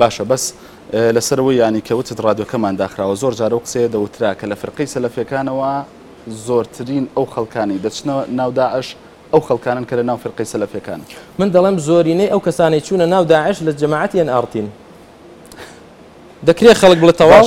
باشە بەس لەسەر ئەوەی یانی کە وتت ڕادیۆکەمان داخراوە زۆر جار ئەو قسەیە دەوترا کە لە فرقەی سەلەفیەکانەوە زۆرترین ئەو خەڵکانی دەچنە ناو داعش ئەو خەڵکانن کە لە ناو فرقەی سەلەفیەکان من دەڵێم زۆرینەی ئەو کەسانەی چوونە ناو داعش لە جەماعەتی ئێن ئاڕتین دەکرێ خەڵک بڵێ تەواو.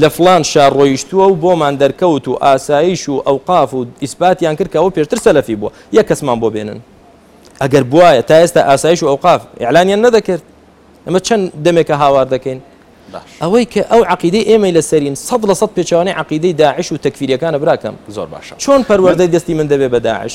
لە فڵان شار ڕۆیشتووە و بۆمان دەرکەوت و ئاسایش و ئەوقاف و ئیسباتیان کرد کە ئەوە پێشتر سەلەفی بووە یەک کەسمان بۆ بێنن ئەگەر بوایە تا ئێستا ئاسایش و ئەوقاف ئیعلانیان نەدەکرد ئەمە چەند دەمێکە هاوار دەکەین باش ئەوەی کە ئەو عقیدەی ئێمەی لەسەرین سەد لە سەد پێچەوانەی عقیدەی داعش و تەکفیریەکانە براکەم زۆر باشە چۆن پەروەردەی دەستی من دەبێ بە داعش؟